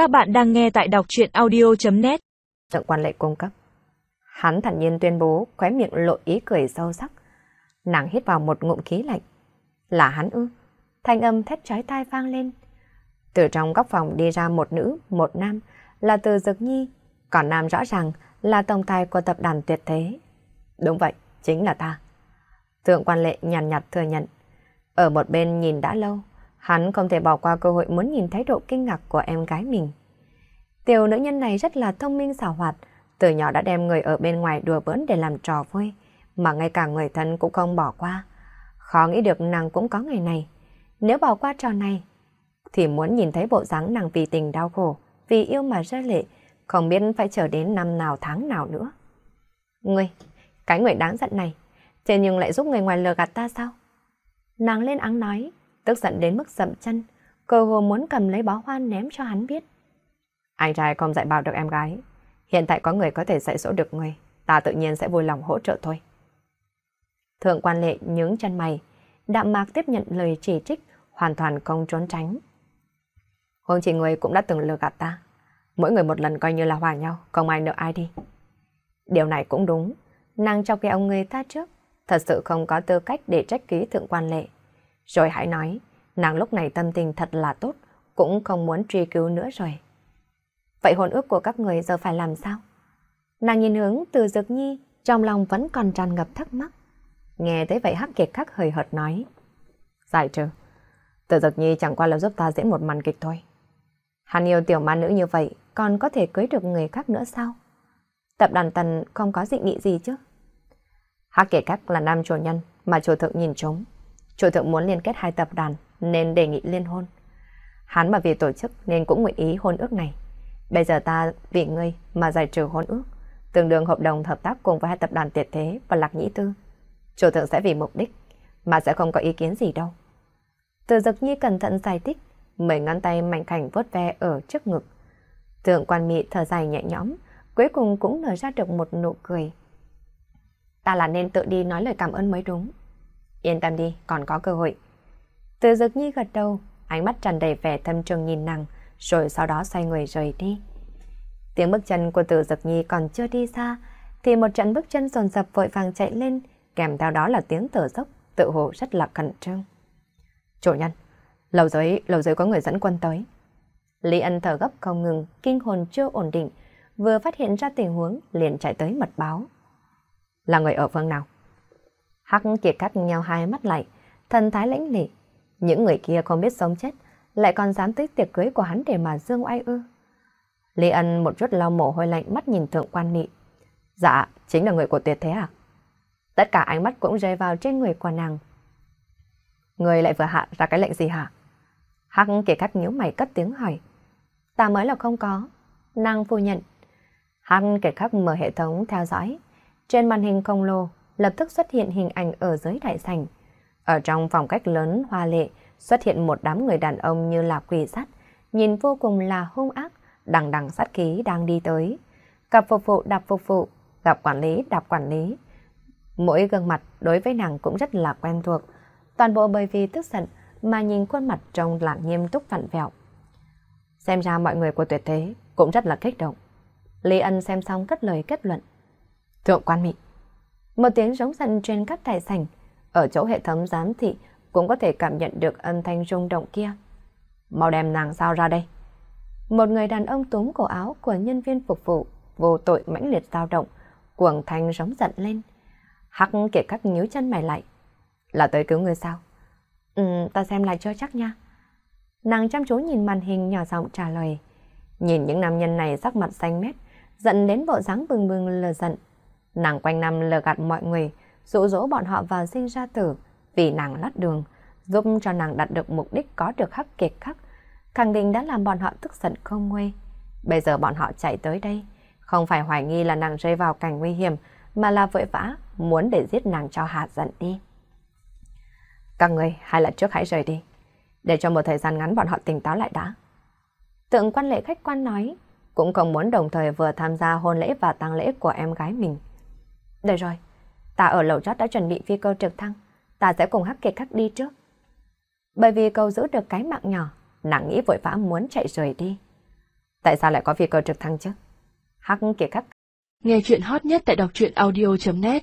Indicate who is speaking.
Speaker 1: Các bạn đang nghe tại đọc truyện audio.net
Speaker 2: Thượng quan lệ cung cấp. Hắn thản nhiên tuyên bố, khóe miệng lộ ý cười sâu sắc. Nàng hít vào một ngụm khí lạnh. Là hắn ư? Thanh âm thét trái tai vang lên. Từ trong góc phòng đi ra một nữ, một nam, là từ Dực Nhi, còn nam rõ ràng là tổng tài của tập đoàn tuyệt thế. Đúng vậy, chính là ta. Thượng quan lệ nhàn nhạt, nhạt thừa nhận. Ở một bên nhìn đã lâu, hắn không thể bỏ qua cơ hội muốn nhìn thái độ kinh ngạc của em gái mình. Tiểu nữ nhân này rất là thông minh xảo hoạt, từ nhỏ đã đem người ở bên ngoài đùa bỡn để làm trò vui, mà ngay cả người thân cũng không bỏ qua. Khó nghĩ được nàng cũng có ngày này. Nếu bỏ qua trò này, thì muốn nhìn thấy bộ dáng nàng vì tình đau khổ, vì yêu mà rơi lệ, không biết phải chờ đến năm nào tháng nào nữa. Ngươi, cái người đáng giận này, thế nhưng lại giúp người ngoài lừa gạt ta sao? Nàng lên áng nói, tức giận đến mức dậm chân, cơ hồ muốn cầm lấy bó hoa ném cho hắn biết. Anh trai không dạy bảo được em gái, hiện tại có người có thể dạy dỗ được người, ta tự nhiên sẽ vui lòng hỗ trợ thôi. Thượng quan lệ nhướng chân mày, đạm mạc tiếp nhận lời chỉ trích, hoàn toàn không trốn tránh. Hôn chị người cũng đã từng lừa gạt ta, mỗi người một lần coi như là hòa nhau, không ai nợ ai đi. Điều này cũng đúng, nàng trong cái ông người ta trước, thật sự không có tư cách để trách ký thượng quan lệ. Rồi hãy nói, nàng lúc này tâm tình thật là tốt, cũng không muốn truy cứu nữa rồi. Vậy hôn ước của các người giờ phải làm sao? Nàng nhìn hướng từ dực nhi, trong lòng vẫn còn tràn ngập thắc mắc. Nghe thấy vậy Hắc Kiệt khắc hơi hợt nói. Giải trừ, từ dực nhi chẳng qua là giúp ta diễn một màn kịch thôi. Hắn yêu tiểu ma nữ như vậy, còn có thể cưới được người khác nữa sao? Tập đoàn tần không có dị nghị gì chứ? Hắc Kiệt khắc là nam chủ nhân mà chủ thượng nhìn trống. Chủ thượng muốn liên kết hai tập đoàn nên đề nghị liên hôn. Hắn mà vì tổ chức nên cũng nguyện ý hôn ước này. Bây giờ ta vì ngươi mà giải trừ hôn ước, tương đương hợp đồng hợp tác cùng với hai tập đoàn Tiệt Thế và Lạc Nhĩ Tư. Chủ thượng sẽ vì mục đích mà sẽ không có ý kiến gì đâu. Từ dực nhi cẩn thận giải thích, mấy ngón tay mạnh khảnh vốt ve ở trước ngực. Thượng quan mị thở dài nhẹ nhõm, cuối cùng cũng nở ra được một nụ cười. Ta là nên tự đi nói lời cảm ơn mới đúng. Yên tâm đi, còn có cơ hội. Từ dực nhi gật đầu, ánh mắt tràn đầy vẻ thâm trường nhìn nàng, rồi sau đó xoay người rời đi. Tiếng bước chân của từ dực nhi còn chưa đi xa, thì một trận bước chân dồn dập vội vàng chạy lên, kèm theo đó là tiếng thở dốc, tự hồ rất là khẩn trương. Chủ nhân, lầu dưới, lầu dưới có người dẫn quân tới. Lý Ân thở gấp không ngừng, kinh hồn chưa ổn định, vừa phát hiện ra tình huống liền chạy tới mật báo. Là người ở phương nào? Hắc kiệt cắt nhau hai mắt lại, thần thái lãnh lệ. Những người kia không biết sống chết, lại còn dám tới tiệc cưới của hắn để mà dương oai ư. Lý Ân một chút lau mồ hôi lạnh mắt nhìn thượng quan nị. Dạ, chính là người của tuyệt thế à? Tất cả ánh mắt cũng rơi vào trên người của nàng. Người lại vừa hạ ra cái lệnh gì hả? Hắc kiệt cắt nhíu mày cất tiếng hỏi. Ta mới là không có. Nàng phủ nhận. Hắc kiệt khắc mở hệ thống theo dõi. Trên màn hình khổng lồ lập tức xuất hiện hình ảnh ở dưới đại sảnh. Ở trong phòng cách lớn hoa lệ xuất hiện một đám người đàn ông như là quỷ sắt, nhìn vô cùng là hung ác, đằng đằng sát khí đang đi tới. Gặp phục vụ đạp phục vụ, gặp quản lý đạp quản lý. Mỗi gương mặt đối với nàng cũng rất là quen thuộc, toàn bộ bởi vì tức giận mà nhìn khuôn mặt trông là nghiêm túc vặn vẹo. Xem ra mọi người của tuyệt thế cũng rất là kích động. Lý Ân xem xong cất lời kết luận. Thượng quan mị. Một tiếng rống giận trên các tài sảnh, ở chỗ hệ thống giám thị cũng có thể cảm nhận được âm thanh rung động kia. Mau đem nàng sao ra đây. Một người đàn ông túm cổ áo của nhân viên phục vụ, vô tội mãnh liệt dao động, cuồng thanh rống giận lên. Hắc kiệt các nhíu chân mày lại. Là tới cứu người sao? Ừ, ta xem lại cho chắc nha. Nàng chăm chú nhìn màn hình nhỏ giọng trả lời. Nhìn những nam nhân này sắc mặt xanh mét, giận đến bộ dáng bừng bừng lờ giận. Nàng quanh năm lừa gạt mọi người, dụ dỗ bọn họ vào sinh ra tử, vì nàng lát đường, giúp cho nàng đạt được mục đích có được hắc kiệt khắc, khẳng định đã làm bọn họ tức giận không nguôi. Bây giờ bọn họ chạy tới đây, không phải hoài nghi là nàng rơi vào cảnh nguy hiểm, mà là vội vã muốn để giết nàng cho hạ giận đi. Các người hay là trước hãy rời đi, để cho một thời gian ngắn bọn họ tỉnh táo lại đã. Tượng quan lệ khách quan nói, cũng không muốn đồng thời vừa tham gia hôn lễ và tang lễ của em gái mình. Được rồi, ta ở lầu chót đã chuẩn bị phi cơ trực thăng, ta sẽ cùng hắc kiệt khắc đi trước. Bởi vì cầu giữ được cái mạng nhỏ, nàng nghĩ vội vã muốn chạy rời đi. Tại sao lại có phi cơ trực thăng chứ? Hắc kiệt khắc.
Speaker 3: Nghe chuyện hot nhất tại đọc truyện audio.net